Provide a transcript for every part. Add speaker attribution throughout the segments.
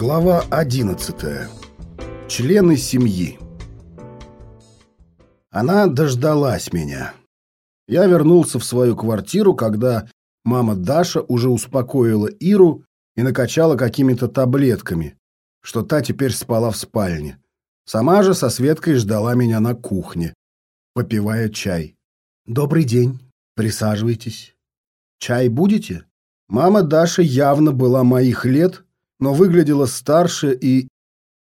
Speaker 1: Глава 11. Члены семьи. Она дождалась меня. Я вернулся в свою квартиру, когда мама Даша уже успокоила Иру и накачала какими-то таблетками, что та теперь спала в спальне. Сама же со Светкой ждала меня на кухне, попивая чай. «Добрый день. Присаживайтесь. Чай будете?» Мама Даши явно была моих лет, но выглядела старше и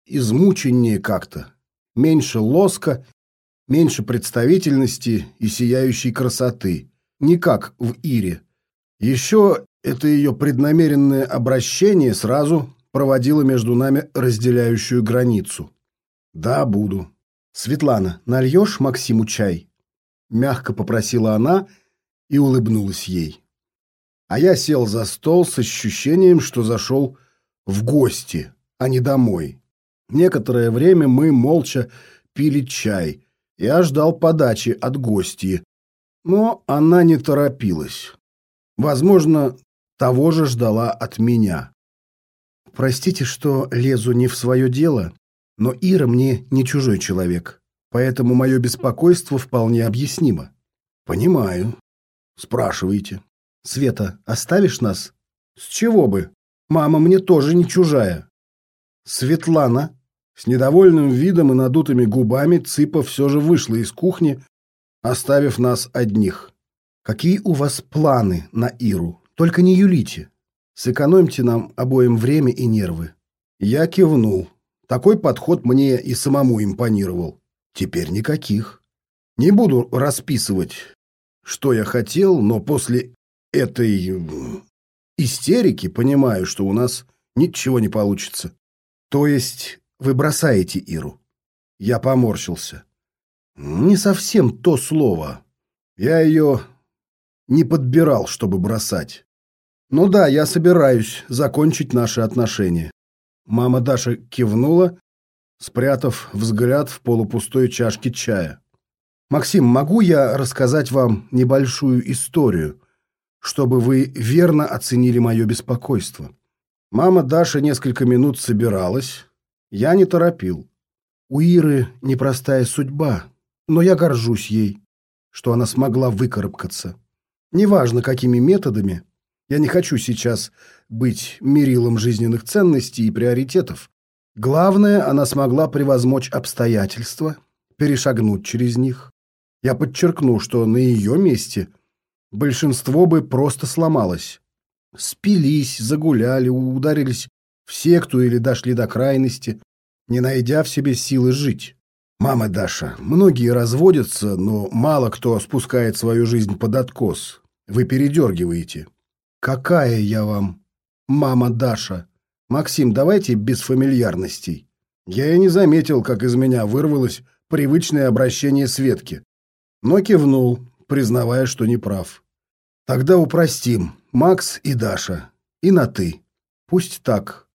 Speaker 1: измученнее как-то. Меньше лоска, меньше представительности и сияющей красоты. Не как в Ире. Еще это ее преднамеренное обращение сразу проводило между нами разделяющую границу. «Да, буду». «Светлана, нальешь Максиму чай?» Мягко попросила она и улыбнулась ей а я сел за стол с ощущением, что зашел в гости, а не домой. Некоторое время мы молча пили чай. Я ждал подачи от гостьи, но она не торопилась. Возможно, того же ждала от меня. Простите, что лезу не в свое дело, но Ира мне не чужой человек, поэтому мое беспокойство вполне объяснимо. Понимаю. Спрашивайте. Света, оставишь нас? С чего бы? Мама мне тоже не чужая. Светлана. С недовольным видом и надутыми губами Цыпа все же вышла из кухни, оставив нас одних. Какие у вас планы на Иру? Только не юлите. Сэкономьте нам обоим время и нервы. Я кивнул. Такой подход мне и самому импонировал. Теперь никаких. Не буду расписывать, что я хотел, но после этой истерики понимаю, что у нас ничего не получится. То есть вы бросаете Иру? Я поморщился. Не совсем то слово. Я ее не подбирал, чтобы бросать. Ну да, я собираюсь закончить наши отношения. Мама Даша кивнула, спрятав взгляд в полупустой чашке чая. Максим, могу я рассказать вам небольшую историю, чтобы вы верно оценили мое беспокойство. Мама Даша несколько минут собиралась. Я не торопил. У Иры непростая судьба, но я горжусь ей, что она смогла выкарабкаться. Неважно, какими методами. Я не хочу сейчас быть мерилом жизненных ценностей и приоритетов. Главное, она смогла превозмочь обстоятельства, перешагнуть через них. Я подчеркну, что на ее месте – большинство бы просто сломалось. Спились, загуляли, ударились в секту или дошли до крайности, не найдя в себе силы жить. Мама Даша, многие разводятся, но мало кто спускает свою жизнь под откос. Вы передергиваете. Какая я вам мама Даша? Максим, давайте без фамильярностей. Я и не заметил, как из меня вырвалось привычное обращение Светки, но кивнул, признавая, что не прав. Тогда упростим. Макс и Даша. И на «ты». Пусть так.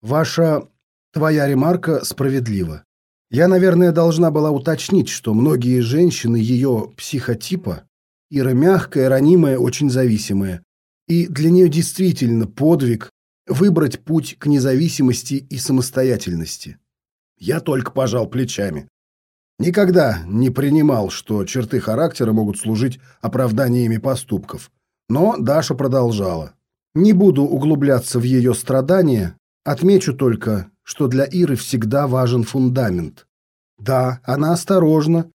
Speaker 1: Ваша... Твоя ремарка справедлива. Я, наверное, должна была уточнить, что многие женщины ее психотипа, Ира мягкая, ранимая, очень зависимая. И для нее действительно подвиг выбрать путь к независимости и самостоятельности. Я только пожал плечами. Никогда не принимал, что черты характера могут служить оправданиями поступков. Но Даша продолжала. Не буду углубляться в ее страдания, отмечу только, что для Иры всегда важен фундамент. Да, она осторожна,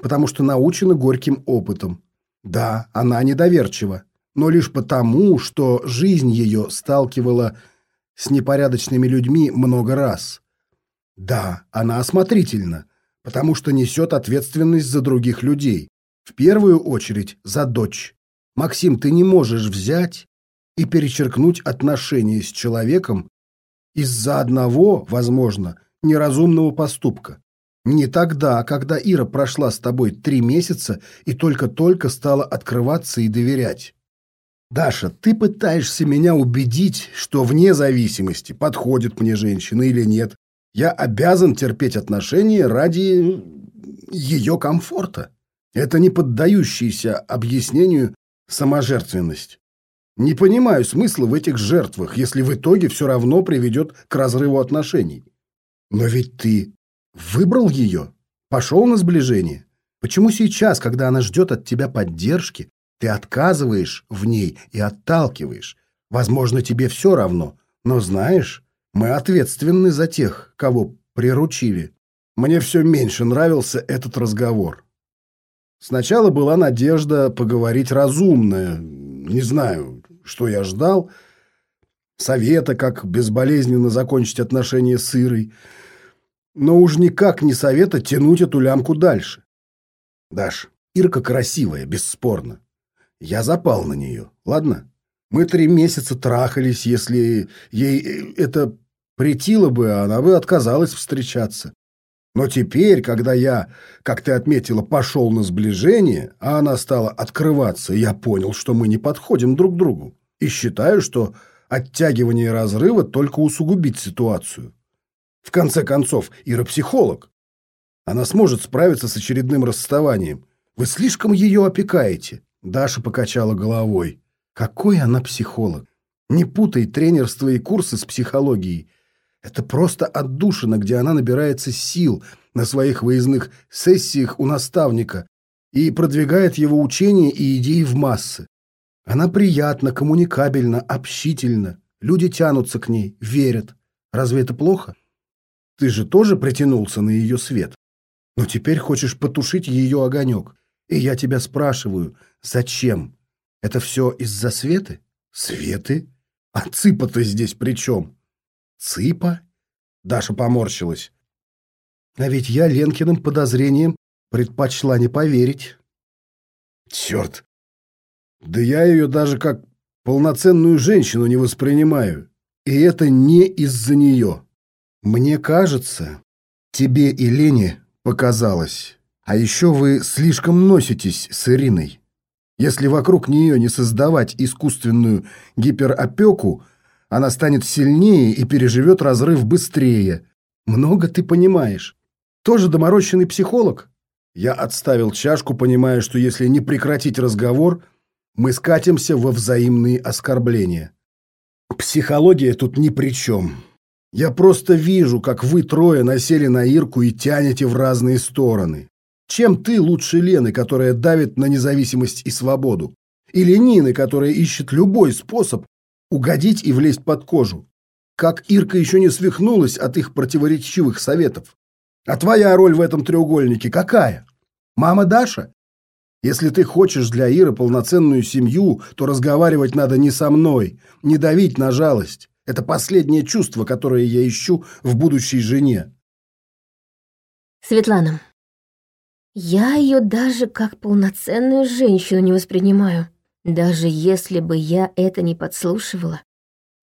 Speaker 1: потому что научена горьким опытом. Да, она недоверчива, но лишь потому, что жизнь ее сталкивала с непорядочными людьми много раз. Да, она осмотрительна, потому что несет ответственность за других людей. В первую очередь за дочь. Максим, ты не можешь взять и перечеркнуть отношения с человеком из-за одного, возможно, неразумного поступка. Не тогда, когда Ира прошла с тобой три месяца и только-только стала открываться и доверять. Даша, ты пытаешься меня убедить, что вне зависимости, подходит мне женщина или нет, я обязан терпеть отношения ради ее комфорта. Это не поддающаяся объяснению саможертвенность. Не понимаю смысла в этих жертвах, если в итоге все равно приведет к разрыву отношений. Но ведь ты выбрал ее, пошел на сближение. Почему сейчас, когда она ждет от тебя поддержки, ты отказываешь в ней и отталкиваешь? Возможно, тебе все равно, но знаешь, мы ответственны за тех, кого приручили. Мне все меньше нравился этот разговор. Сначала была надежда поговорить разумно. Не знаю, что я ждал. Совета, как безболезненно закончить отношения с Ирой. Но уж никак не совета тянуть эту лямку дальше. Даш, Ирка красивая, бесспорно. Я запал на нее, ладно? Мы три месяца трахались, если ей это претило бы, она бы отказалась встречаться. Но теперь, когда я, как ты отметила, пошел на сближение, а она стала открываться, я понял, что мы не подходим друг другу. И считаю, что оттягивание разрыва только усугубит ситуацию. В конце концов, Ира психолог. Она сможет справиться с очередным расставанием. Вы слишком ее опекаете. Даша покачала головой. Какой она психолог? Не путай тренерство и курсы с психологией. Это просто отдушина, где она набирается сил на своих выездных сессиях у наставника и продвигает его учения и идеи в массы. Она приятна, коммуникабельна, общительна. Люди тянутся к ней, верят. Разве это плохо? Ты же тоже притянулся на ее свет. Но теперь хочешь потушить ее огонек. И я тебя спрашиваю, зачем? Это все из-за Светы? Светы? А Цыпа-то здесь при чем? Цыпа? Даша поморщилась. А ведь я Ленкиным подозрением предпочла не поверить. Черт! Да я ее даже как полноценную женщину не воспринимаю. И это не из-за нее. Мне кажется, тебе и Лене показалось. А еще вы слишком носитесь с Ириной. Если вокруг нее не создавать искусственную гиперопеку, она станет сильнее и переживет разрыв быстрее. Много ты понимаешь. Тоже доморощенный психолог? Я отставил чашку, понимая, что если не прекратить разговор, мы скатимся во взаимные оскорбления. Психология тут ни при чем. Я просто вижу, как вы трое насели на Ирку и тянете в разные стороны. Чем ты лучше Лены, которая давит на независимость и свободу? Или Нины, которая ищет любой способ угодить и влезть под кожу. Как Ирка еще не свихнулась от их противоречивых советов. А твоя роль в этом треугольнике какая? Мама Даша? Если ты хочешь для Иры полноценную семью, то разговаривать надо не со мной, не давить на жалость. Это последнее чувство, которое я ищу в будущей жене.
Speaker 2: Светлана, я ее даже как полноценную женщину не воспринимаю. Даже если бы я это не подслушивала,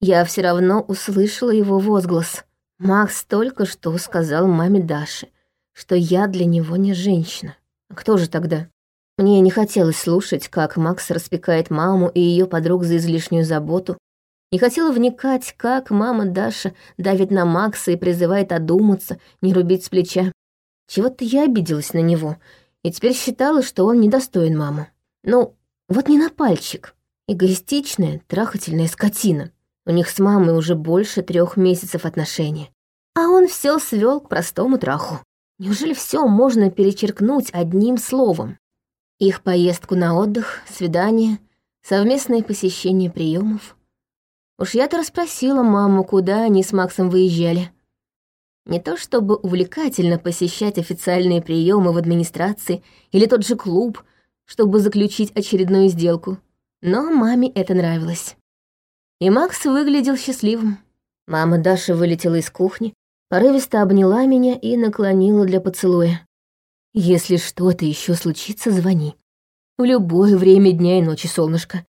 Speaker 2: я все равно услышала его возглас. Макс только что сказал маме Даше, что я для него не женщина. А кто же тогда? Мне не хотелось слушать, как Макс распекает маму и ее подруг за излишнюю заботу. Не хотела вникать, как мама Даша давит на Макса и призывает одуматься, не рубить с плеча. Чего-то я обиделась на него и теперь считала, что он недостоин маму. Ну, вот не на пальчик. Эгоистичная, трахательная скотина. У них с мамой уже больше трех месяцев отношений. А он все свел к простому траху. Неужели все можно перечеркнуть одним словом? Их поездку на отдых, свидание, совместное посещение приемов. Уж я-то расспросила маму, куда они с Максом выезжали. Не то чтобы увлекательно посещать официальные приемы в администрации или тот же клуб, чтобы заключить очередную сделку. Но маме это нравилось. И Макс выглядел счастливым. Мама Даша вылетела из кухни, порывисто обняла меня и наклонила для поцелуя. «Если что-то еще случится, звони. В любое время дня и ночи, солнышко.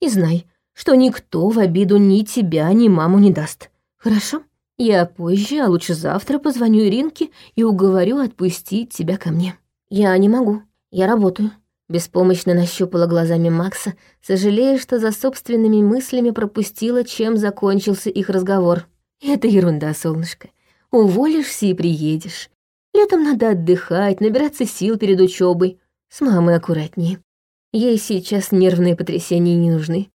Speaker 2: И знай, что никто в обиду ни тебя, ни маму не даст. Хорошо? Я позже, а лучше завтра позвоню Иринке и уговорю отпустить тебя ко мне. Я не могу, я работаю. Беспомощно нащупала глазами Макса, сожалея, что за собственными мыслями пропустила, чем закончился их разговор. «Это ерунда, солнышко. Уволишься и приедешь. Летом надо отдыхать, набираться сил перед учебой. С мамой аккуратнее. Ей сейчас нервные потрясения не нужны.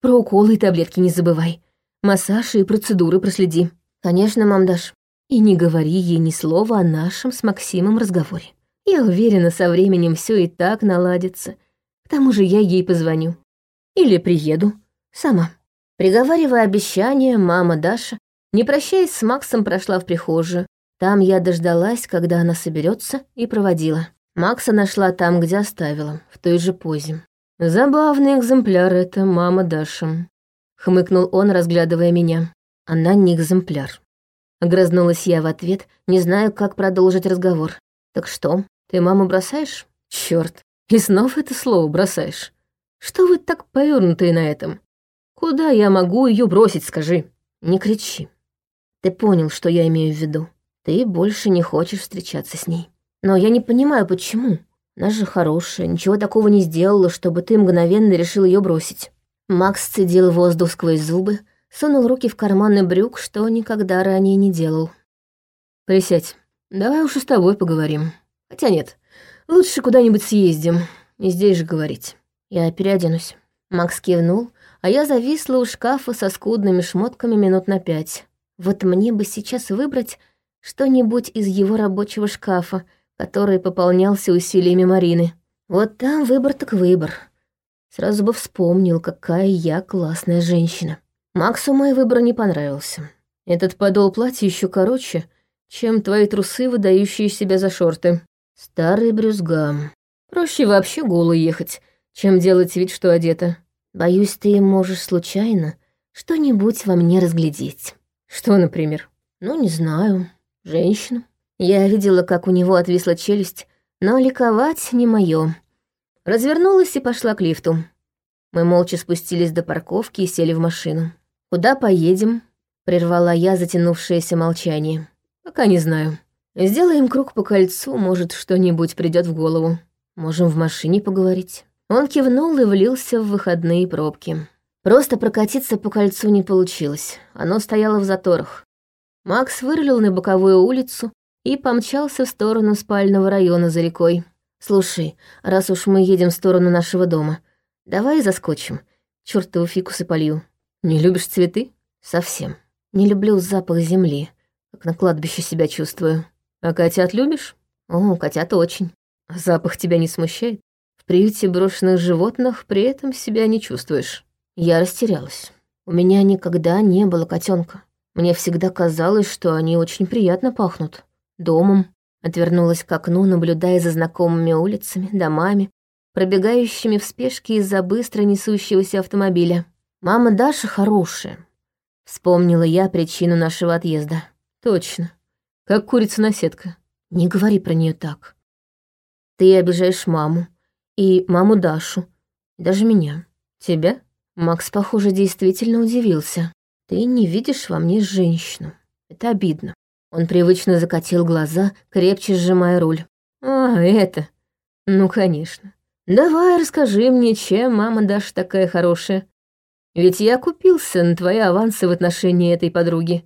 Speaker 2: Про уколы и таблетки не забывай. Массаж и процедуры проследи. Конечно, мам Даш. И не говори ей ни слова о нашем с Максимом разговоре. Я уверена, со временем все и так наладится. К тому же я ей позвоню. Или приеду. Сама. Приговаривая обещание, мама Даша, не прощаясь с Максом, прошла в прихожую. Там я дождалась, когда она соберется, и проводила. Макса нашла там, где оставила, в той же позе. Забавный экземпляр это мама Даша. Хмыкнул он, разглядывая меня. Она не экземпляр. Огрызнулась я в ответ, не знаю, как продолжить разговор. Так что, ты маму бросаешь? Черт, и снова это слово бросаешь. Что вы так повернутые на этом? Куда я могу ее бросить, скажи? Не кричи. Ты понял, что я имею в виду. Ты больше не хочешь встречаться с ней. Но я не понимаю, почему. Она же хорошая, ничего такого не сделала, чтобы ты мгновенно решил ее бросить. Макс цедил воздух сквозь зубы, сунул руки в карманы брюк, что никогда ранее не делал. «Присядь, давай уж и с тобой поговорим. Хотя нет, лучше куда-нибудь съездим, и здесь же говорить. Я переоденусь». Макс кивнул, а я зависла у шкафа со скудными шмотками минут на пять. Вот мне бы сейчас выбрать что-нибудь из его рабочего шкафа, который пополнялся усилиями Марины. Вот там выбор так выбор. Сразу бы вспомнил, какая я классная женщина. Максу мой выбор не понравился. Этот подол платья еще короче, чем твои трусы, выдающие себя за шорты. Старый брюзга. Проще вообще голой ехать, чем делать вид, что одета. Боюсь, ты можешь случайно что-нибудь во мне разглядеть. Что, например? Ну, не знаю. Женщину. Я видела, как у него отвисла челюсть, но ликовать не мое. Развернулась и пошла к лифту. Мы молча спустились до парковки и сели в машину. «Куда поедем?» — прервала я затянувшееся молчание. «Пока не знаю. Сделаем круг по кольцу, может, что-нибудь придет в голову. Можем в машине поговорить». Он кивнул и влился в выходные пробки. Просто прокатиться по кольцу не получилось. Оно стояло в заторах. Макс вырулил на боковую улицу и помчался в сторону спального района за рекой. «Слушай, раз уж мы едем в сторону нашего дома, давай заскочим. Чёртовы фикусы полью». Не любишь цветы? Совсем. Не люблю запах земли, как на кладбище себя чувствую. А котят любишь? О, котят очень. запах тебя не смущает? В приюте брошенных животных при этом себя не чувствуешь. Я растерялась. У меня никогда не было котенка. Мне всегда казалось, что они очень приятно пахнут. Домом. Отвернулась к окну, наблюдая за знакомыми улицами, домами, пробегающими в спешке из-за быстро несущегося автомобиля. Мама Даша хорошая. Вспомнила я причину нашего отъезда. Точно. Как курица на сетка. Не говори про нее так. Ты обижаешь маму. И маму Дашу. даже меня. Тебя? Макс, похоже, действительно удивился. Ты не видишь во мне женщину. Это обидно. Он привычно закатил глаза, крепче сжимая руль. А, это? Ну, конечно. Давай расскажи мне, чем мама Даша такая хорошая. Ведь я купился на твои авансы в отношении этой подруги.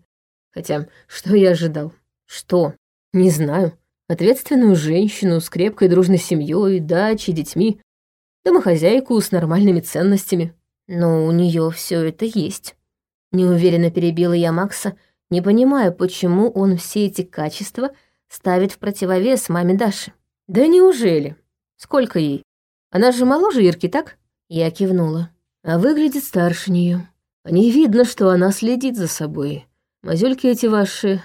Speaker 2: Хотя, что я ожидал? Что? Не знаю. Ответственную женщину с крепкой дружной семьей, дачей, детьми, домохозяйку с нормальными ценностями. Но у нее все это есть. Неуверенно перебила я Макса, не понимая, почему он все эти качества ставит в противовес маме Даши. Да неужели? Сколько ей? Она же моложе Ирки, так? Я кивнула а выглядит старше нее. Не видно, что она следит за собой. Мазюльки эти ваши,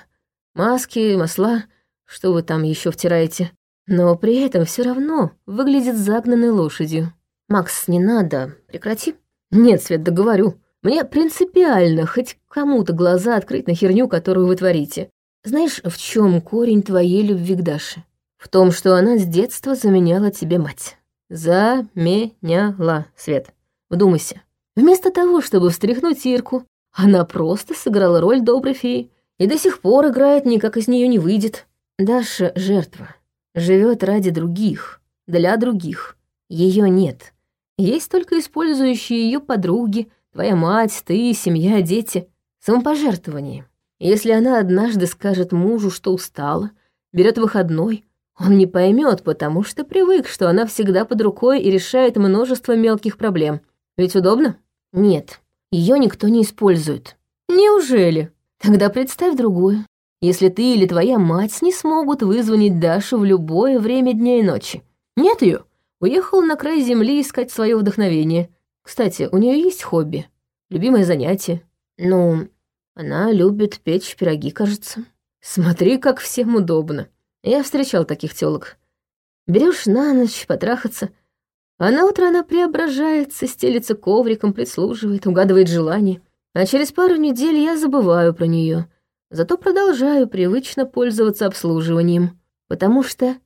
Speaker 2: маски, масла, что вы там еще втираете. Но при этом все равно выглядит загнанной лошадью. Макс, не надо, прекрати. Нет, Свет, договорю. Мне принципиально хоть кому-то глаза открыть на херню, которую вы творите. Знаешь, в чем корень твоей любви к Даше? В том, что она с детства заменяла тебе мать. Заменяла, Свет. Вдумайся. Вместо того, чтобы встряхнуть Ирку, она просто сыграла роль доброй феи и до сих пор играет, никак из нее не выйдет. Даша — жертва. Живет ради других, для других. Ее нет. Есть только использующие ее подруги, твоя мать, ты, семья, дети. Самопожертвование. Если она однажды скажет мужу, что устала, берет выходной, он не поймет, потому что привык, что она всегда под рукой и решает множество мелких проблем — ведь удобно? Нет. ее никто не использует. Неужели? Тогда представь другое. Если ты или твоя мать не смогут вызвонить Дашу в любое время дня и ночи. Нет ее, уехала на край земли искать свое вдохновение. Кстати, у нее есть хобби, любимое занятие. Ну, она любит печь пироги, кажется. Смотри, как всем удобно. Я встречал таких тёлок. Берешь на ночь потрахаться, а на утро она преображается, стелится ковриком, прислуживает, угадывает желания. А через пару недель я забываю про нее, зато продолжаю привычно пользоваться обслуживанием, потому что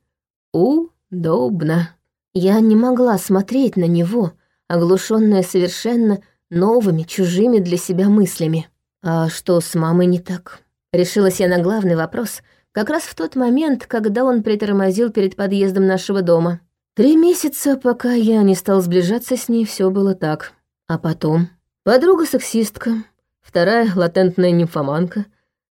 Speaker 2: удобно. Я не могла смотреть на него, оглушенная совершенно новыми, чужими для себя мыслями. А что с мамой не так? Решилась я на главный вопрос, как раз в тот момент, когда он притормозил перед подъездом нашего дома. Три месяца, пока я не стал сближаться с ней, все было так. А потом... Подруга-сексистка, вторая — латентная нимфоманка,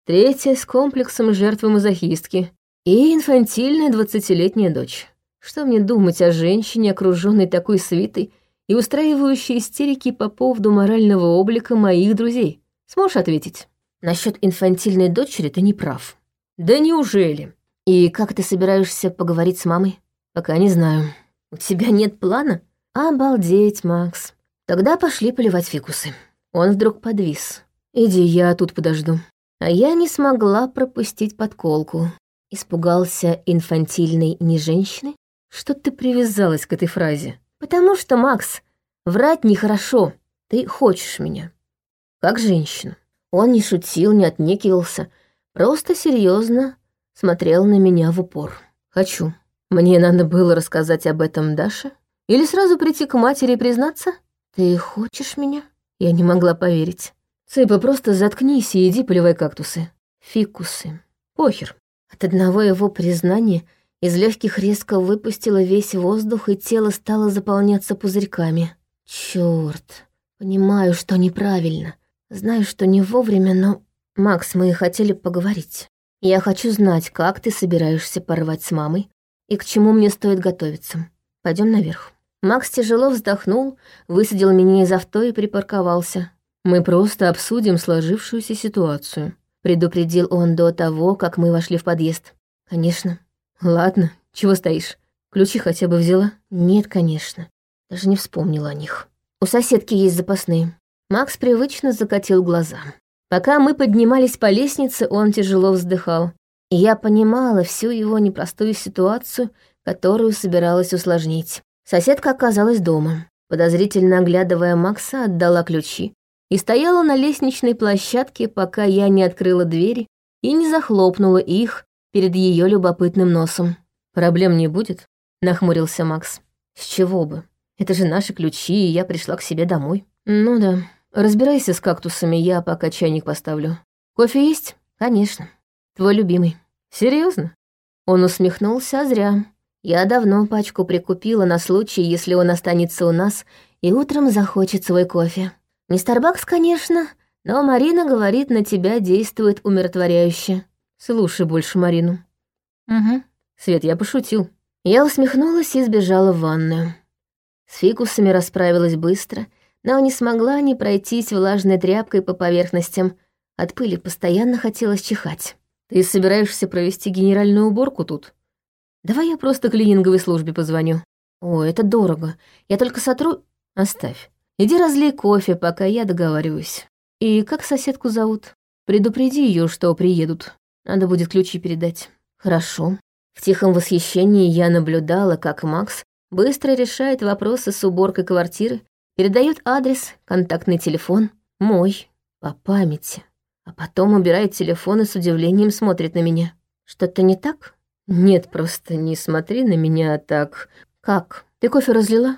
Speaker 2: третья — с комплексом жертвы мазохистки и инфантильная двадцатилетняя дочь. Что мне думать о женщине, окруженной такой свитой и устраивающей истерики по поводу морального облика моих друзей? Сможешь ответить? Насчет инфантильной дочери ты не прав. Да неужели? И как ты собираешься поговорить с мамой? Пока не знаю. У тебя нет плана? Обалдеть, Макс. Тогда пошли поливать фикусы. Он вдруг подвис. Иди, я тут подожду. А я не смогла пропустить подколку. Испугался инфантильной не женщины? Что ты привязалась к этой фразе? Потому что, Макс, врать нехорошо. Ты хочешь меня как женщину. Он не шутил, не отнекивался, просто серьезно смотрел на меня в упор. «Хочу. Мне надо было рассказать об этом Даше? Или сразу прийти к матери и признаться? Ты хочешь меня?» Я не могла поверить. «Цыпа, просто заткнись и иди поливай кактусы. Фикусы. Похер». От одного его признания из легких резко выпустило весь воздух, и тело стало заполняться пузырьками. Черт, понимаю, что неправильно. Знаю, что не вовремя, но... Макс, мы хотели поговорить. Я хочу знать, как ты собираешься порвать с мамой и к чему мне стоит готовиться. Пойдем наверх. Макс тяжело вздохнул, высадил меня из авто и припарковался. Мы просто обсудим сложившуюся ситуацию. Предупредил он до того, как мы вошли в подъезд. Конечно. Ладно, чего стоишь? Ключи хотя бы взяла? Нет, конечно. Даже не вспомнила о них. У соседки есть запасные. Макс привычно закатил глаза. Пока мы поднимались по лестнице, он тяжело вздыхал. И я понимала всю его непростую ситуацию, которую собиралась усложнить. Соседка оказалась дома. Подозрительно оглядывая Макса, отдала ключи и стояла на лестничной площадке, пока я не открыла двери и не захлопнула их перед ее любопытным носом. «Проблем не будет?» — нахмурился Макс. «С чего бы? Это же наши ключи, и я пришла к себе домой». «Ну да, разбирайся с кактусами, я пока чайник поставлю. Кофе есть? Конечно. Твой любимый. Серьезно? Он усмехнулся, а зря. Я давно пачку прикупила на случай, если он останется у нас и утром захочет свой кофе. Не Старбакс, конечно, но Марина говорит, на тебя действует умиротворяюще. Слушай больше Марину. Угу. Свет, я пошутил. Я усмехнулась и сбежала в ванную. С фикусами расправилась быстро — но не смогла не пройтись влажной тряпкой по поверхностям. От пыли постоянно хотелось чихать. «Ты собираешься провести генеральную уборку тут? Давай я просто клининговой службе позвоню». «О, это дорого. Я только сотру...» «Оставь. Иди разлей кофе, пока я договариваюсь. И как соседку зовут? Предупреди ее, что приедут. Надо будет ключи передать». «Хорошо». В тихом восхищении я наблюдала, как Макс быстро решает вопросы с уборкой квартиры передает адрес, контактный телефон, мой, по памяти. А потом убирает телефон и с удивлением смотрит на меня. Что-то не так? Нет, просто не смотри на меня так. Как? Ты кофе разлила?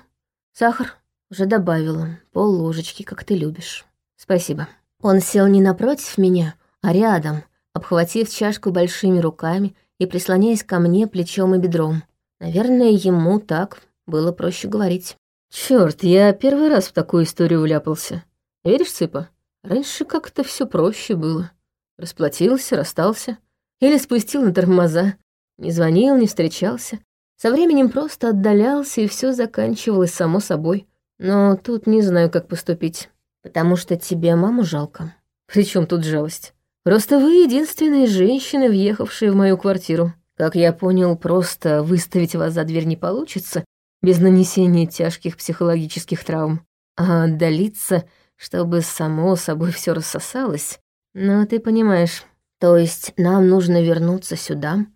Speaker 2: Сахар? Уже добавила. Пол ложечки, как ты любишь. Спасибо. Он сел не напротив меня, а рядом, обхватив чашку большими руками и прислоняясь ко мне плечом и бедром. Наверное, ему так было проще говорить. Черт, я первый раз в такую историю вляпался. Веришь, Цыпа? Раньше как-то все проще было. Расплатился, расстался. Или спустил на тормоза. Не звонил, не встречался. Со временем просто отдалялся, и все заканчивалось само собой. Но тут не знаю, как поступить. Потому что тебе маму жалко. Причем тут жалость? Просто вы единственные женщины, въехавшие в мою квартиру. Как я понял, просто выставить вас за дверь не получится без нанесения тяжких психологических травм. А отдалиться, чтобы само собой все рассосалось. Ну, ты понимаешь. То есть нам нужно вернуться сюда.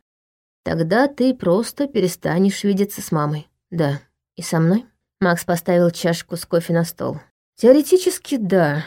Speaker 2: Тогда ты просто перестанешь видеться с мамой. Да. И со мной? Макс поставил чашку с кофе на стол. Теоретически, да.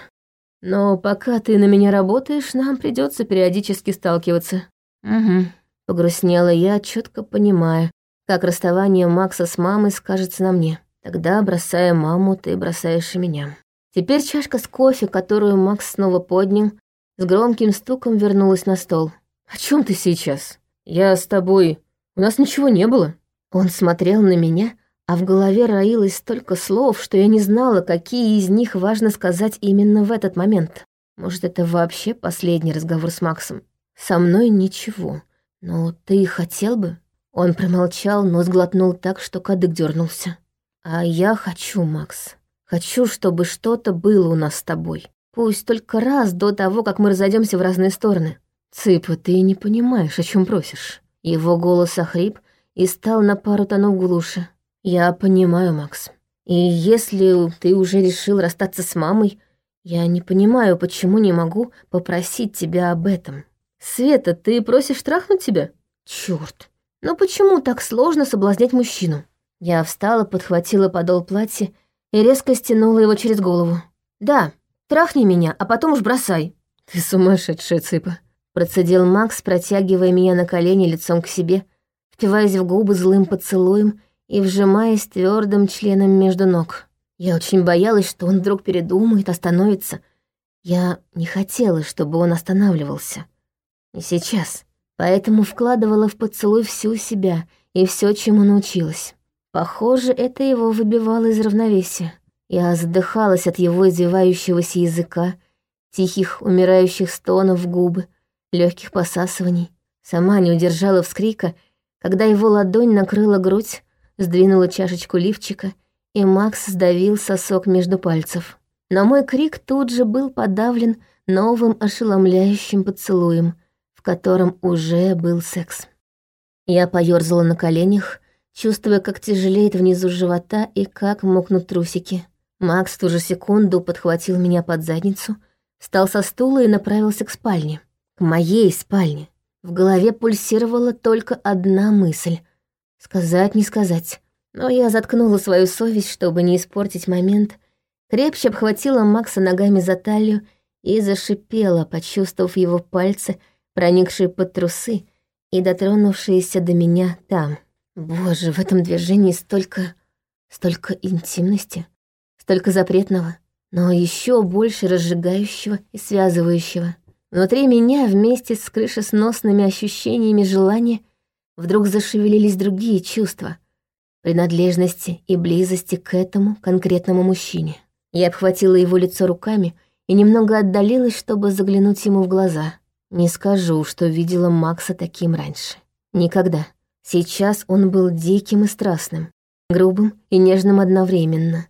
Speaker 2: Но пока ты на меня работаешь, нам придется периодически сталкиваться. Угу. Погрустнела я, четко понимая, как расставание Макса с мамой скажется на мне. Тогда, бросая маму, ты бросаешь и меня. Теперь чашка с кофе, которую Макс снова поднял, с громким стуком вернулась на стол. «О чем ты сейчас? Я с тобой. У нас ничего не было». Он смотрел на меня, а в голове роилось столько слов, что я не знала, какие из них важно сказать именно в этот момент. Может, это вообще последний разговор с Максом? Со мной ничего. Но ты хотел бы? Он промолчал, но сглотнул так, что кадык дернулся. А я хочу, Макс. Хочу, чтобы что-то было у нас с тобой. Пусть только раз до того, как мы разойдемся в разные стороны. Цыпа, ты не понимаешь, о чем просишь. Его голос охрип и стал на пару тонов глуше. «Я понимаю, Макс. И если ты уже решил расстаться с мамой, я не понимаю, почему не могу попросить тебя об этом. Света, ты просишь трахнуть тебя? Чёрт. Ну почему так сложно соблазнять мужчину?» Я встала, подхватила подол платья и резко стянула его через голову. «Да, трахни меня, а потом уж бросай». «Ты сумасшедшая цыпа», — процедил Макс, протягивая меня на колени лицом к себе, впиваясь в губы злым поцелуем и вжимаясь твердым членом между ног. Я очень боялась, что он вдруг передумает, остановится. Я не хотела, чтобы он останавливался. Не сейчас. Поэтому вкладывала в поцелуй всю себя и все, чему научилась. Похоже, это его выбивало из равновесия. Я задыхалась от его извивающегося языка, тихих, умирающих стонов в губы, легких посасываний. Сама не удержала вскрика, когда его ладонь накрыла грудь, сдвинула чашечку лифчика, и Макс сдавил сосок между пальцев. Но мой крик тут же был подавлен новым ошеломляющим поцелуем, в котором уже был секс. Я поёрзала на коленях, чувствуя, как тяжелеет внизу живота и как мокнут трусики. Макс в ту же секунду подхватил меня под задницу, встал со стула и направился к спальне. К моей спальне. В голове пульсировала только одна мысль — Сказать, не сказать. Но я заткнула свою совесть, чтобы не испортить момент, крепче обхватила Макса ногами за талию и зашипела, почувствовав его пальцы, проникшие под трусы и дотронувшиеся до меня там. Боже, в этом движении столько... столько интимности, столько запретного, но еще больше разжигающего и связывающего. Внутри меня вместе с крышесносными ощущениями желания — вдруг зашевелились другие чувства, принадлежности и близости к этому конкретному мужчине. Я обхватила его лицо руками и немного отдалилась, чтобы заглянуть ему в глаза. Не скажу, что видела Макса таким раньше. Никогда. Сейчас он был диким и страстным, грубым и нежным одновременно.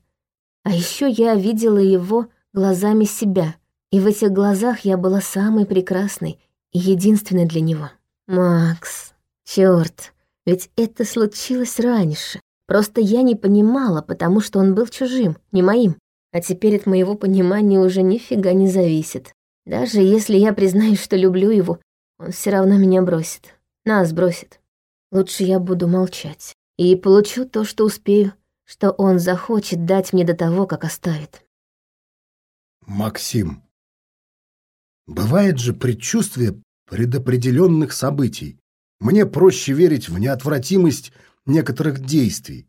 Speaker 2: А еще я видела его глазами себя, и в этих глазах я была самой прекрасной и единственной для него. «Макс», Черт, ведь это случилось раньше. Просто я не понимала, потому что он был чужим, не моим. А теперь от моего понимания уже нифига не зависит. Даже если я признаюсь, что люблю его, он все равно меня бросит. Нас бросит. Лучше я буду молчать. И получу то, что успею, что он захочет дать мне до того, как оставит.
Speaker 1: Максим. Бывает же предчувствие предопределенных событий. Мне проще верить в неотвратимость некоторых действий,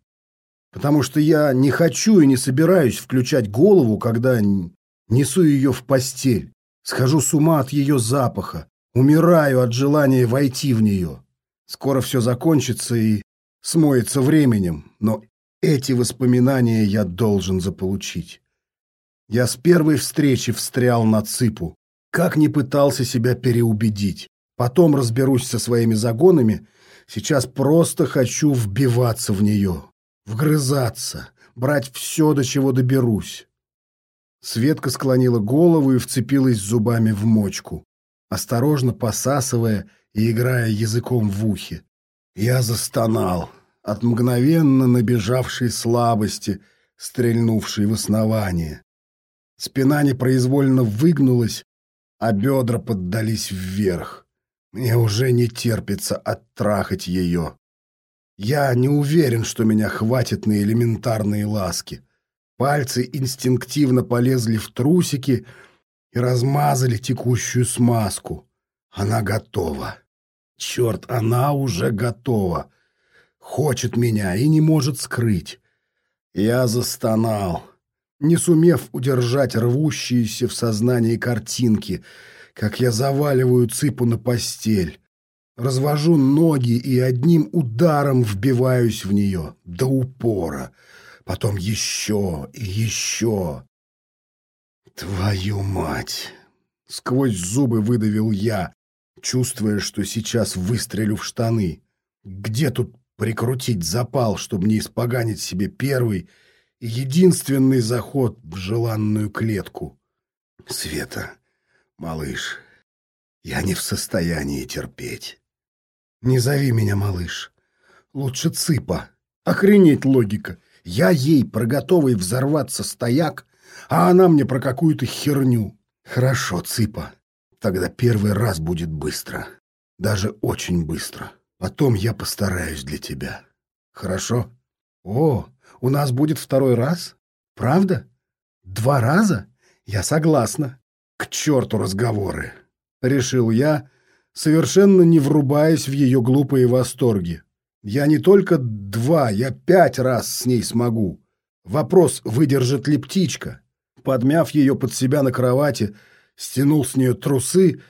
Speaker 1: потому что я не хочу и не собираюсь включать голову, когда несу ее в постель, схожу с ума от ее запаха, умираю от желания войти в нее. Скоро все закончится и смоется временем, но эти воспоминания я должен заполучить. Я с первой встречи встрял на цыпу, как не пытался себя переубедить. Потом разберусь со своими загонами. Сейчас просто хочу вбиваться в нее, вгрызаться, брать все, до чего доберусь. Светка склонила голову и вцепилась зубами в мочку, осторожно посасывая и играя языком в ухе. Я застонал от мгновенно набежавшей слабости, стрельнувшей в основание. Спина непроизвольно выгнулась, а бедра поддались вверх. Мне уже не терпится оттрахать ее. Я не уверен, что меня хватит на элементарные ласки. Пальцы инстинктивно полезли в трусики и размазали текущую смазку. Она готова. Черт, она уже готова. Хочет меня и не может скрыть. Я застонал, не сумев удержать рвущиеся в сознании картинки, как я заваливаю цыпу на постель, развожу ноги и одним ударом вбиваюсь в нее до упора, потом еще и еще. Твою мать! Сквозь зубы выдавил я, чувствуя, что сейчас выстрелю в штаны. Где тут прикрутить запал, чтобы не испоганить себе первый единственный заход в желанную клетку? Света, малыш, я не в состоянии терпеть. Не зови меня малыш. Лучше цыпа. Охренеть логика. Я ей про готовый взорваться стояк, а она мне про какую-то херню. Хорошо, цыпа. Тогда первый раз будет быстро. Даже очень быстро. Потом я постараюсь для тебя. Хорошо? О, у нас будет второй раз? Правда? Два раза? Я согласна. К черту разговоры. Решил я, совершенно не врубаясь в ее глупые восторги. Я не только два, я пять раз с ней смогу. Вопрос, выдержит ли птичка. Подмяв ее под себя на кровати, стянул с нее трусы,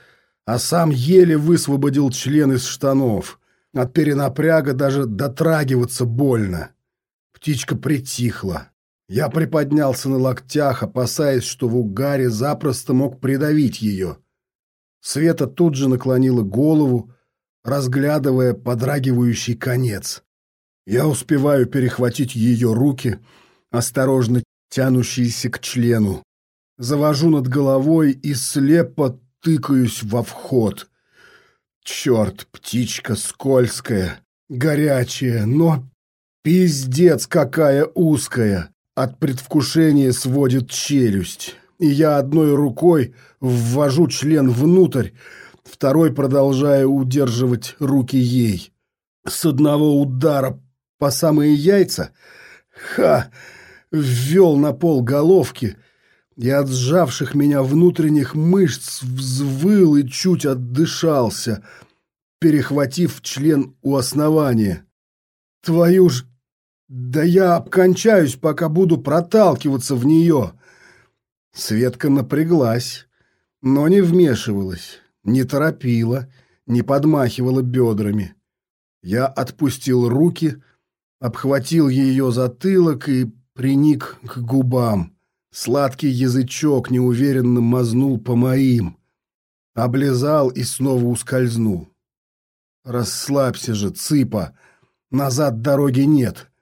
Speaker 1: а сам еле высвободил член из штанов. От перенапряга даже дотрагиваться больно. Птичка притихла. Я приподнялся на локтях, опасаясь, что в угаре запросто мог придавить ее. Света тут же наклонила голову, разглядывая подрагивающий конец. Я успеваю перехватить ее руки, осторожно тянущиеся к члену завожу над головой и слепо тыкаюсь во вход. Черт, птичка скользкая, горячая, но пиздец какая узкая. От предвкушения сводит челюсть, и я одной рукой ввожу член внутрь, второй продолжая удерживать руки ей. С одного удара по самые яйца, ха, ввел на пол головки — и от сжавших меня внутренних мышц взвыл и чуть отдышался, перехватив член у основания. Твою ж... Да я обкончаюсь, пока буду проталкиваться в нее. Светка напряглась, но не вмешивалась, не торопила, не подмахивала бедрами. Я отпустил руки, обхватил ее затылок и приник к губам. Сладкий язычок неуверенно мазнул по моим, облизал и снова ускользнул. Расслабься же, цыпа, назад дороги нет.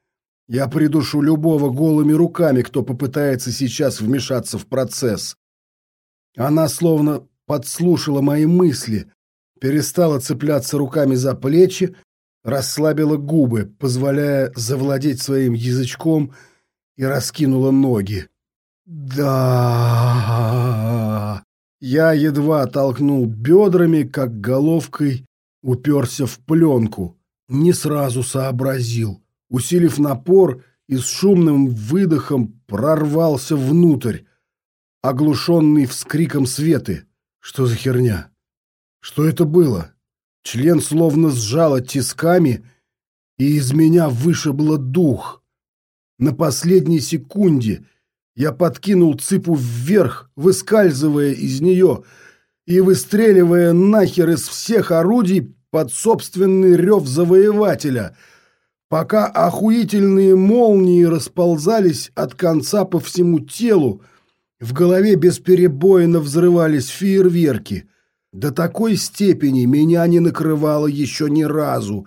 Speaker 1: Я придушу любого голыми руками, кто попытается сейчас вмешаться в процесс. Она словно подслушала мои мысли, перестала цепляться руками за плечи, расслабила губы, позволяя завладеть своим язычком и раскинула ноги. Да. Я едва толкнул бедрами, как головкой уперся в пленку. Не сразу сообразил. Усилив напор и с шумным выдохом прорвался внутрь, оглушенный вскриком Светы. Что за херня? Что это было? Член словно сжало тисками, и из меня вышибло дух. На последней секунде я подкинул цыпу вверх, выскальзывая из нее и выстреливая нахер из всех орудий под собственный рев завоевателя, пока охуительные молнии расползались от конца по всему телу, в голове бесперебойно взрывались фейерверки. До такой степени меня не накрывало еще ни разу,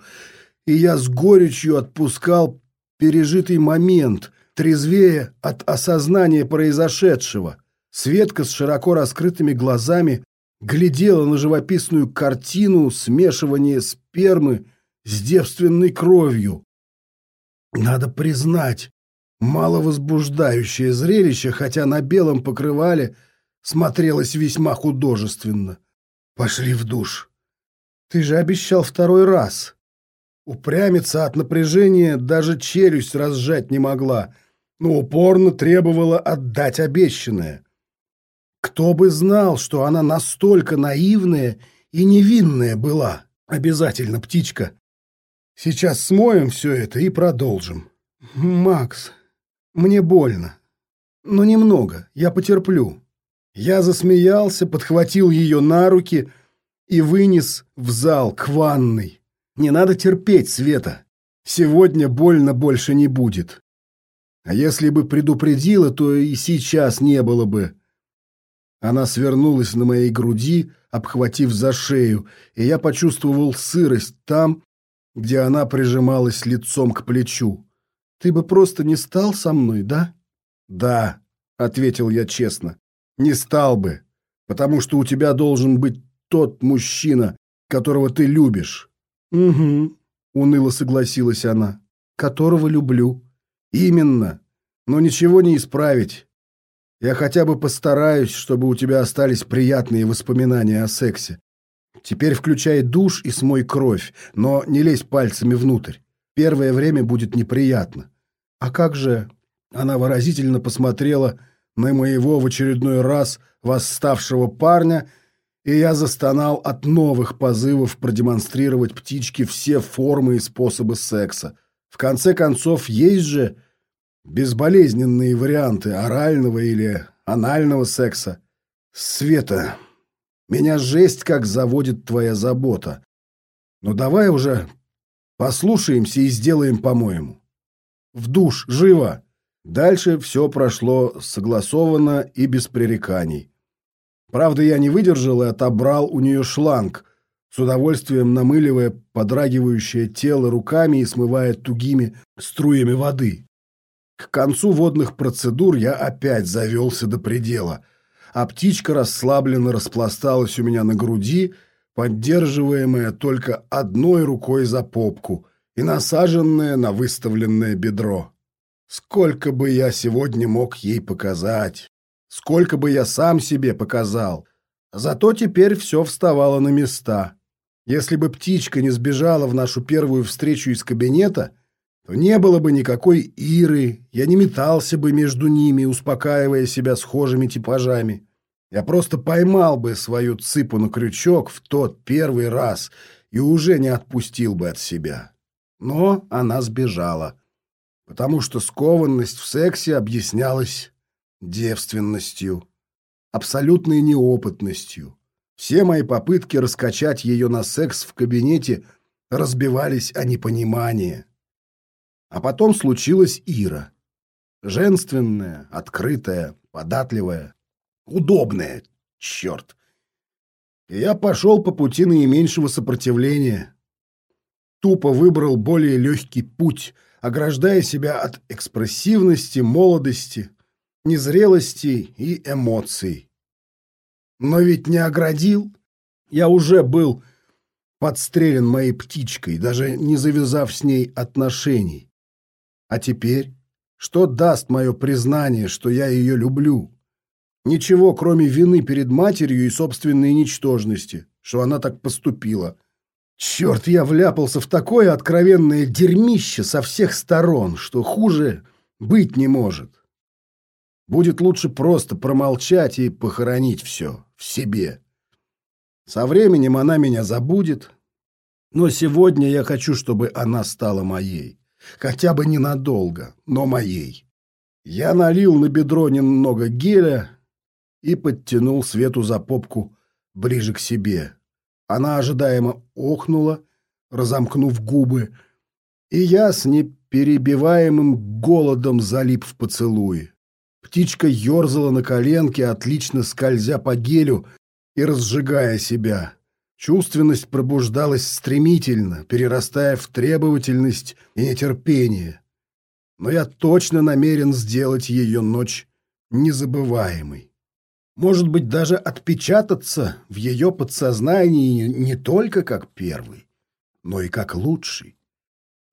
Speaker 1: и я с горечью отпускал пережитый момент — трезвее от осознания произошедшего. Светка с широко раскрытыми глазами глядела на живописную картину смешивания спермы с девственной кровью. Надо признать, маловозбуждающее зрелище, хотя на белом покрывале смотрелось весьма художественно. Пошли в душ. Ты же обещал второй раз. Упрямиться от напряжения даже челюсть разжать не могла, но упорно требовала отдать обещанное. Кто бы знал, что она настолько наивная и невинная была. Обязательно, птичка. Сейчас смоем все это и продолжим. Макс, мне больно. Но немного, я потерплю. Я засмеялся, подхватил ее на руки и вынес в зал к ванной. Не надо терпеть, Света. Сегодня больно больше не будет. А если бы предупредила, то и сейчас не было бы. Она свернулась на моей груди, обхватив за шею, и я почувствовал сырость там, где она прижималась лицом к плечу. «Ты бы просто не стал со мной, да?» «Да», — ответил я честно. «Не стал бы, потому что у тебя должен быть тот мужчина, которого ты любишь». «Угу», — уныло согласилась она. «Которого люблю». «Именно. Но ничего не исправить. Я хотя бы постараюсь, чтобы у тебя остались приятные воспоминания о сексе. Теперь включай душ и смой кровь, но не лезь пальцами внутрь. Первое время будет неприятно. А как же... Она выразительно посмотрела на моего в очередной раз восставшего парня, и я застонал от новых позывов продемонстрировать птичке все формы и способы секса. В конце концов, есть же безболезненные варианты орального или анального секса. Света, меня жесть как заводит твоя забота. Но давай уже послушаемся и сделаем по-моему. В душ, живо! Дальше все прошло согласованно и без пререканий. Правда, я не выдержал и отобрал у нее шланг, с удовольствием намыливая подрагивающее тело руками и смывая тугими струями воды. К концу водных процедур я опять завелся до предела, а птичка расслабленно распласталась у меня на груди, поддерживаемая только одной рукой за попку и насаженная на выставленное бедро. Сколько бы я сегодня мог ей показать, сколько бы я сам себе показал. Зато теперь все вставало на места. Если бы птичка не сбежала в нашу первую встречу из кабинета — то не было бы никакой Иры, я не метался бы между ними, успокаивая себя схожими типажами. Я просто поймал бы свою цыпу на крючок в тот первый раз и уже не отпустил бы от себя. Но она сбежала, потому что скованность в сексе объяснялась девственностью, абсолютной неопытностью. Все мои попытки раскачать ее на секс в кабинете разбивались о непонимание. А потом случилась Ира. Женственная, открытая, податливая, удобная, черт. Я пошел по пути наименьшего сопротивления. Тупо выбрал более легкий путь, ограждая себя от экспрессивности, молодости, незрелости и эмоций. Но ведь не оградил. Я уже был подстрелен моей птичкой, даже не завязав с ней отношений. А теперь? Что даст мое признание, что я ее люблю? Ничего, кроме вины перед матерью и собственной ничтожности, что она так поступила. Черт, я вляпался в такое откровенное дерьмище со всех сторон, что хуже быть не может. Будет лучше просто промолчать и похоронить все в себе. Со временем она меня забудет, но сегодня я хочу, чтобы она стала моей. Хотя бы ненадолго, но моей. Я налил на бедро немного геля и подтянул Свету за попку ближе к себе. Она ожидаемо охнула, разомкнув губы, и я с неперебиваемым голодом залип в поцелуи. Птичка ерзала на коленке, отлично скользя по гелю и разжигая себя. Чувственность пробуждалась стремительно, перерастая в требовательность и нетерпение. Но я точно намерен сделать ее ночь незабываемой. Может быть, даже отпечататься в ее подсознании не только как первый, но и как лучший.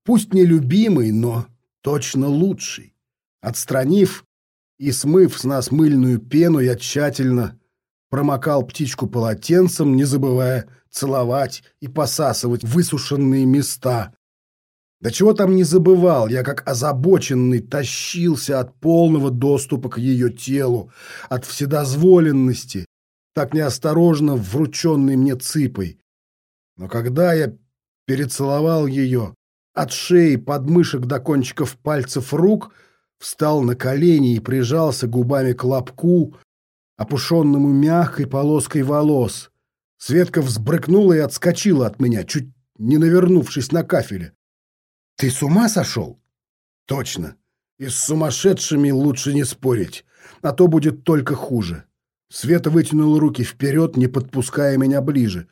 Speaker 1: Пусть не любимый, но точно лучший. Отстранив и смыв с нас мыльную пену, я тщательно промокал птичку полотенцем, не забывая целовать и посасывать высушенные места. Да чего там не забывал, я как озабоченный тащился от полного доступа к ее телу, от вседозволенности, так неосторожно врученной мне цыпой. Но когда я перецеловал ее, от шеи, подмышек до кончиков пальцев рук, встал на колени и прижался губами к лобку, опушенному мягкой полоской волос. Светка взбрыкнула и отскочила от меня, чуть не навернувшись на кафеле. «Ты с ума сошел?» «Точно. И с сумасшедшими лучше не спорить, а то будет только хуже». Света вытянула руки вперед, не подпуская меня ближе.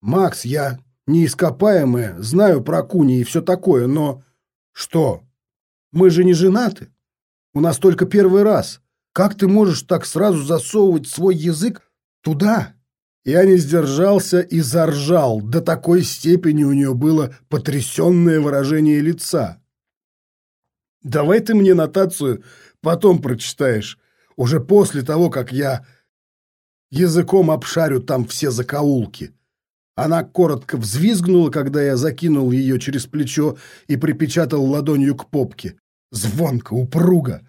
Speaker 1: «Макс, я неископаемая, знаю про куни и все такое, но...» «Что? Мы же не женаты. У нас только первый раз. Как ты можешь так сразу засовывать свой язык туда?» Я не сдержался и заржал. До такой степени у нее было потрясенное выражение лица. «Давай ты мне нотацию потом прочитаешь, уже после того, как я языком обшарю там все закоулки». Она коротко взвизгнула, когда я закинул ее через плечо и припечатал ладонью к попке. Звонко, упруго.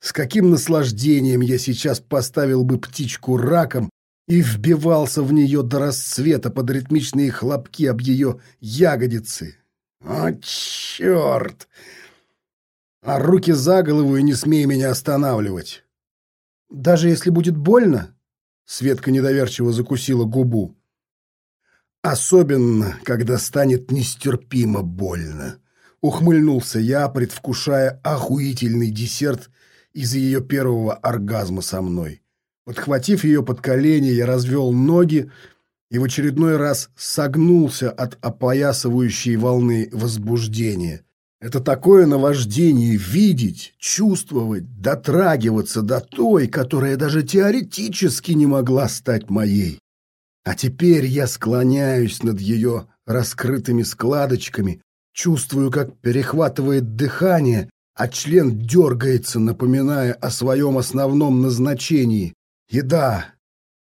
Speaker 1: С каким наслаждением я сейчас поставил бы птичку раком и вбивался в нее до расцвета под ритмичные хлопки об ее ягодицы. О, черт! А руки за голову и не смей меня останавливать. Даже если будет больно? Светка недоверчиво закусила губу. Особенно, когда станет нестерпимо больно. Ухмыльнулся я, предвкушая охуительный десерт из ее первого оргазма со мной. Подхватив ее под колени, я развел ноги и в очередной раз согнулся от опоясывающей волны возбуждения. Это такое наваждение видеть, чувствовать, дотрагиваться до той, которая даже теоретически не могла стать моей. А теперь я склоняюсь над ее раскрытыми складочками, чувствую, как перехватывает дыхание, а член дергается, напоминая о своем основном назначении Еда.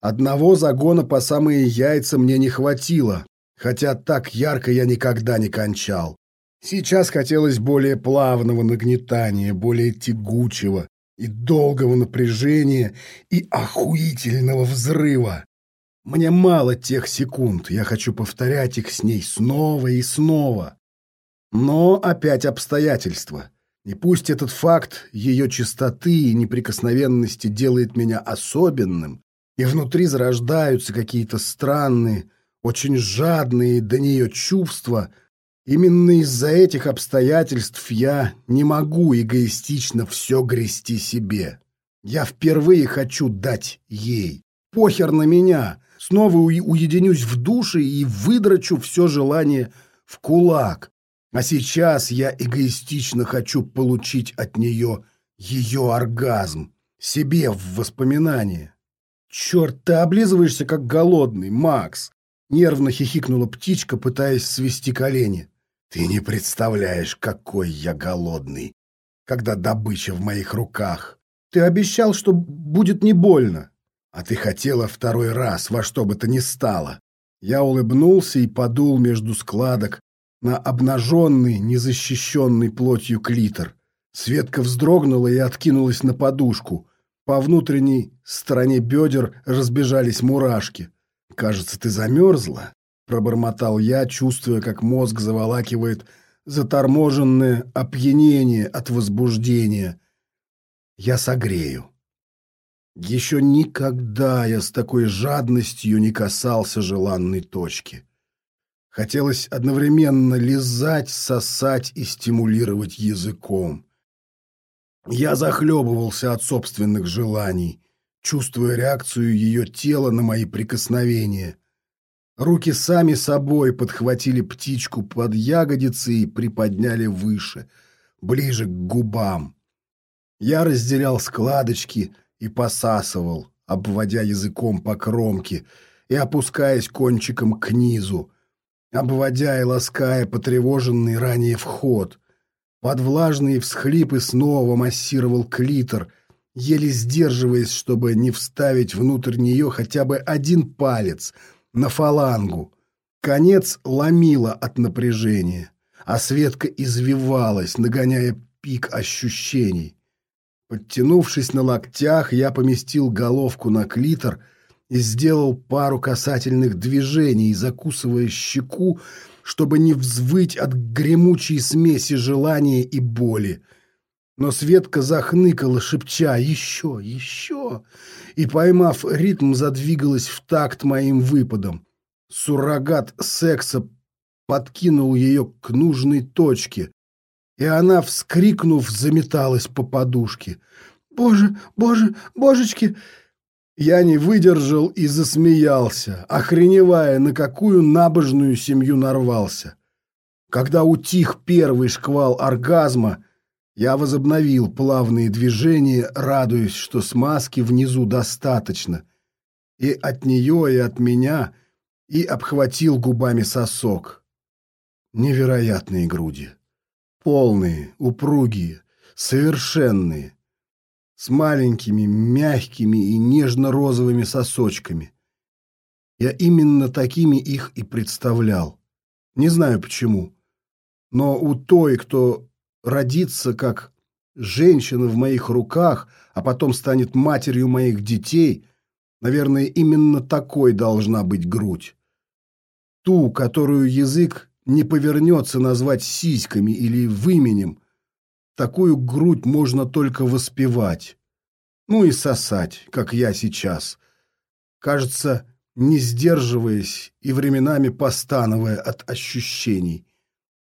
Speaker 1: Одного загона по самые яйца мне не хватило, хотя так ярко я никогда не кончал. Сейчас хотелось более плавного нагнетания, более тягучего и долгого напряжения и охуительного взрыва. Мне мало тех секунд, я хочу повторять их с ней снова и снова. Но опять обстоятельства. И пусть этот факт ее чистоты и неприкосновенности делает меня особенным, и внутри зарождаются какие-то странные, очень жадные до нее чувства, именно из-за этих обстоятельств я не могу эгоистично все грести себе. Я впервые хочу дать ей. Похер на меня. Снова уединюсь в душе и выдрачу все желание в кулак. А сейчас я эгоистично хочу получить от нее ее оргазм, себе в воспоминания. «Черт, ты облизываешься, как голодный, Макс!» Нервно хихикнула птичка, пытаясь свести колени. «Ты не представляешь, какой я голодный, когда добыча в моих руках. Ты обещал, что будет не больно, а ты хотела второй раз во что бы то ни стало». Я улыбнулся и подул между складок, на обнаженный, незащищенный плотью клитор. Светка вздрогнула и откинулась на подушку. По внутренней стороне бедер разбежались мурашки. «Кажется, ты замерзла?» — пробормотал я, чувствуя, как мозг заволакивает заторможенное опьянение от возбуждения. «Я согрею». Еще никогда я с такой жадностью не касался желанной точки. Хотелось одновременно лизать, сосать и стимулировать языком. Я захлебывался от собственных желаний, чувствуя реакцию ее тела на мои прикосновения. Руки сами собой подхватили птичку под ягодицы и приподняли выше, ближе к губам. Я разделял складочки и посасывал, обводя языком по кромке и опускаясь кончиком к низу, обводя и лаская потревоженный ранее вход. Под влажные всхлипы снова массировал клитор, еле сдерживаясь, чтобы не вставить внутрь нее хотя бы один палец на фалангу. Конец ломило от напряжения, а Светка извивалась, нагоняя пик ощущений. Подтянувшись на локтях, я поместил головку на клитор и сделал пару касательных движений, закусывая щеку, чтобы не взвыть от гремучей смеси желания и боли. Но Светка захныкала, шепча «Еще, еще!» и, поймав ритм, задвигалась в такт моим выпадом. Суррогат секса подкинул ее к нужной точке, и она, вскрикнув, заметалась по подушке. «Боже, боже, божечки!» Я не выдержал и засмеялся, охреневая, на какую набожную семью нарвался. Когда утих первый шквал оргазма, я возобновил плавные движения, радуясь, что смазки внизу достаточно. И от нее, и от меня, и обхватил губами сосок. Невероятные груди полные, упругие, совершенные, с маленькими, мягкими и нежно-розовыми сосочками. Я именно такими их и представлял. Не знаю почему, но у той, кто родится как женщина в моих руках, а потом станет матерью моих детей, наверное, именно такой должна быть грудь. Ту, которую язык не повернется назвать сиськами или выменем. Такую грудь можно только воспевать. Ну и сосать, как я сейчас. Кажется, не сдерживаясь и временами постановая от ощущений.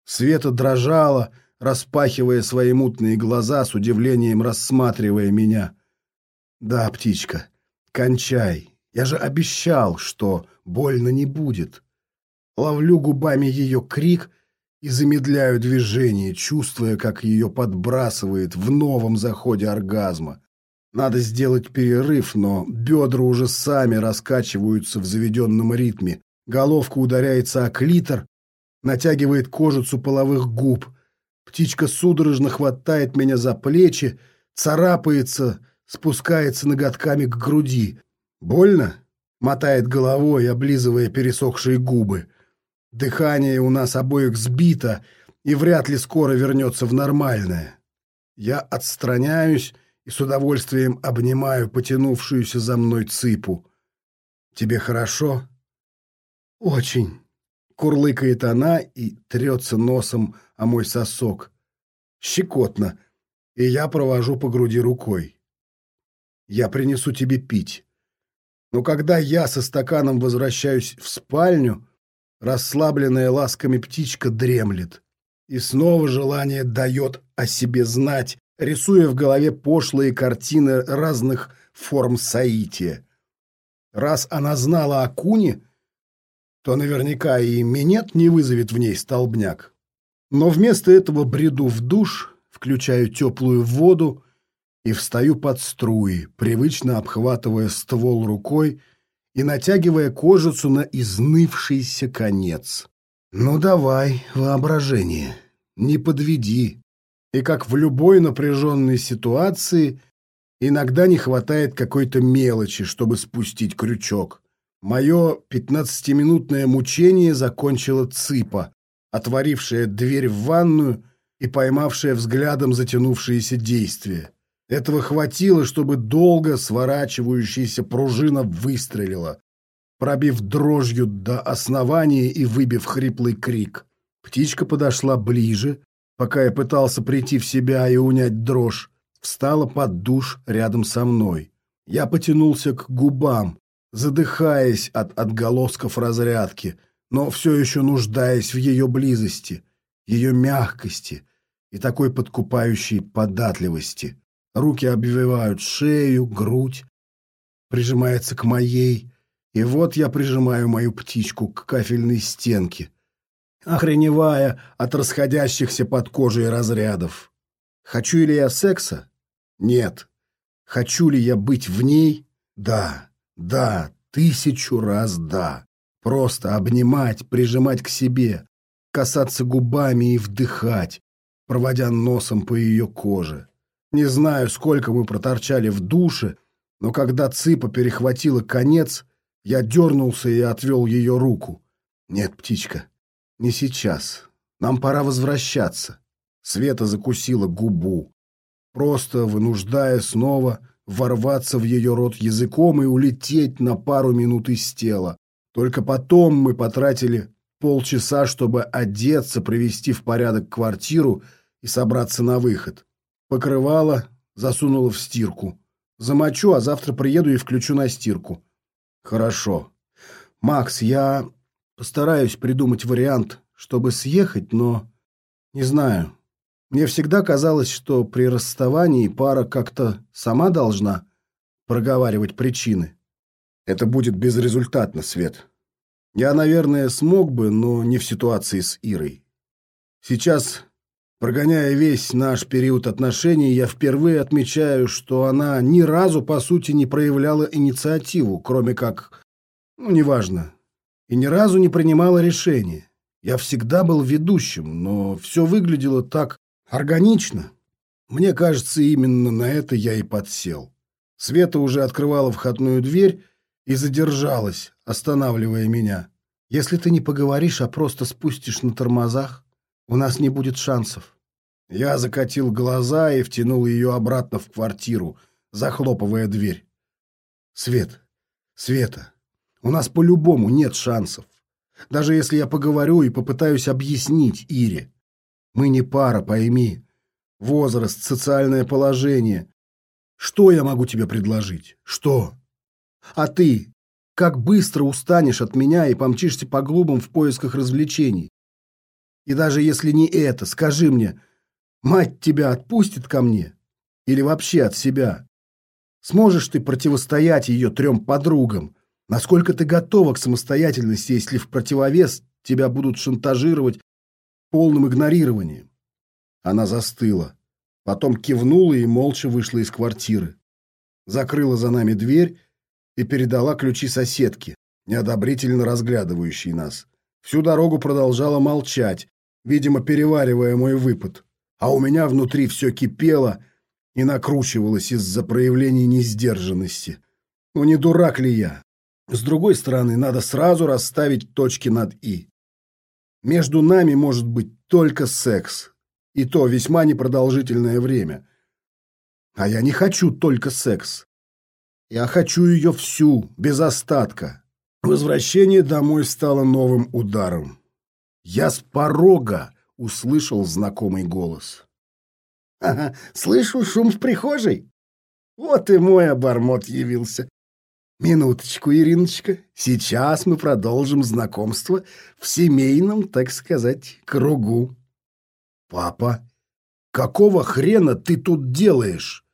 Speaker 1: Света дрожала, распахивая свои мутные глаза, с удивлением рассматривая меня. «Да, птичка, кончай. Я же обещал, что больно не будет». Ловлю губами ее крик и замедляю движение, чувствуя, как ее подбрасывает в новом заходе оргазма. Надо сделать перерыв, но бедра уже сами раскачиваются в заведенном ритме. Головка ударяется о клитор, натягивает кожицу половых губ. Птичка судорожно хватает меня за плечи, царапается, спускается ноготками к груди. «Больно?» — мотает головой, облизывая пересохшие губы. Дыхание у нас обоих сбито и вряд ли скоро вернется в нормальное. Я отстраняюсь и с удовольствием обнимаю потянувшуюся за мной цыпу. «Тебе хорошо?» «Очень», — курлыкает она и трется носом о мой сосок. «Щекотно, и я провожу по груди рукой. Я принесу тебе пить. Но когда я со стаканом возвращаюсь в спальню, Расслабленная ласками птичка дремлет. И снова желание дает о себе знать, рисуя в голове пошлые картины разных форм соития. Раз она знала о куне, то наверняка и минет не вызовет в ней столбняк. Но вместо этого бреду в душ, включаю теплую воду и встаю под струи, привычно обхватывая ствол рукой и натягивая кожицу на изнывшийся конец. «Ну давай, воображение, не подведи». И как в любой напряженной ситуации, иногда не хватает какой-то мелочи, чтобы спустить крючок. Мое пятнадцатиминутное мучение закончила цыпа, отворившая дверь в ванную и поймавшая взглядом затянувшееся действие. Этого хватило, чтобы долго сворачивающаяся пружина выстрелила, пробив дрожью до основания и выбив хриплый крик. Птичка подошла ближе, пока я пытался прийти в себя и унять дрожь, встала под душ рядом со мной. Я потянулся к губам, задыхаясь от отголосков разрядки, но все еще нуждаясь в ее близости, ее мягкости и такой подкупающей податливости. Руки обвивают шею, грудь, прижимается к моей, и вот я прижимаю мою птичку к кафельной стенке, охреневая от расходящихся под кожей разрядов. Хочу ли я секса? Нет. Хочу ли я быть в ней? Да, да, тысячу раз да. Просто обнимать, прижимать к себе, касаться губами и вдыхать, проводя носом по ее коже. Не знаю, сколько мы проторчали в душе, но когда цыпа перехватила конец, я дернулся и отвел ее руку. Нет, птичка, не сейчас. Нам пора возвращаться. Света закусила губу, просто вынуждая снова ворваться в ее рот языком и улететь на пару минут из тела. Только потом мы потратили полчаса, чтобы одеться, привести в порядок квартиру и собраться на выход. Покрывало засунула в стирку. Замочу, а завтра приеду и включу на стирку. Хорошо. Макс, я постараюсь придумать вариант, чтобы съехать, но не знаю. Мне всегда казалось, что при расставании пара как-то сама должна проговаривать причины. Это будет безрезультатно, Свет. Я, наверное, смог бы, но не в ситуации с Ирой. Сейчас, прогоняя весь наш период отношений, я впервые отмечаю, что она ни разу, по сути, не проявляла инициативу, кроме как, ну, неважно, и ни разу не принимала решения. Я всегда был ведущим, но все выглядело так органично. Мне кажется, именно на это я и подсел. Света уже открывала входную дверь и задержалась, останавливая меня. Если ты не поговоришь, а просто спустишь на тормозах, у нас не будет шансов. Я закатил глаза и втянул ее обратно в квартиру, захлопывая дверь. Свет, Света, у нас по-любому нет шансов. Даже если я поговорю и попытаюсь объяснить Ире. Мы не пара, пойми. Возраст, социальное положение. Что я могу тебе предложить? Что? А ты? Как быстро устанешь от меня и помчишься по глубам в поисках развлечений? И даже если не это, скажи мне, мать тебя отпустит ко мне? Или вообще от себя? Сможешь ты противостоять ее трем подругам? Насколько ты готова к самостоятельности, если в противовес тебя будут шантажировать полным игнорированием? Она застыла, потом кивнула и молча вышла из квартиры. Закрыла за нами дверь и передала ключи соседке, неодобрительно разглядывающей нас. Всю дорогу продолжала молчать, видимо, переваривая мой выпад. А у меня внутри все кипело и накручивалось из-за проявлений несдержанности. Ну не дурак ли я? С другой стороны, надо сразу расставить точки над «и». Между нами может быть только секс, и то весьма непродолжительное время. А я не хочу только секс. Я хочу ее всю, без остатка. Возвращение домой стало новым ударом. Я с порога услышал знакомый голос. «Ага, слышу шум в прихожей. Вот и мой обормот явился. Минуточку, Ириночка. Сейчас мы продолжим знакомство в семейном, так сказать, кругу. Папа, какого хрена ты тут делаешь?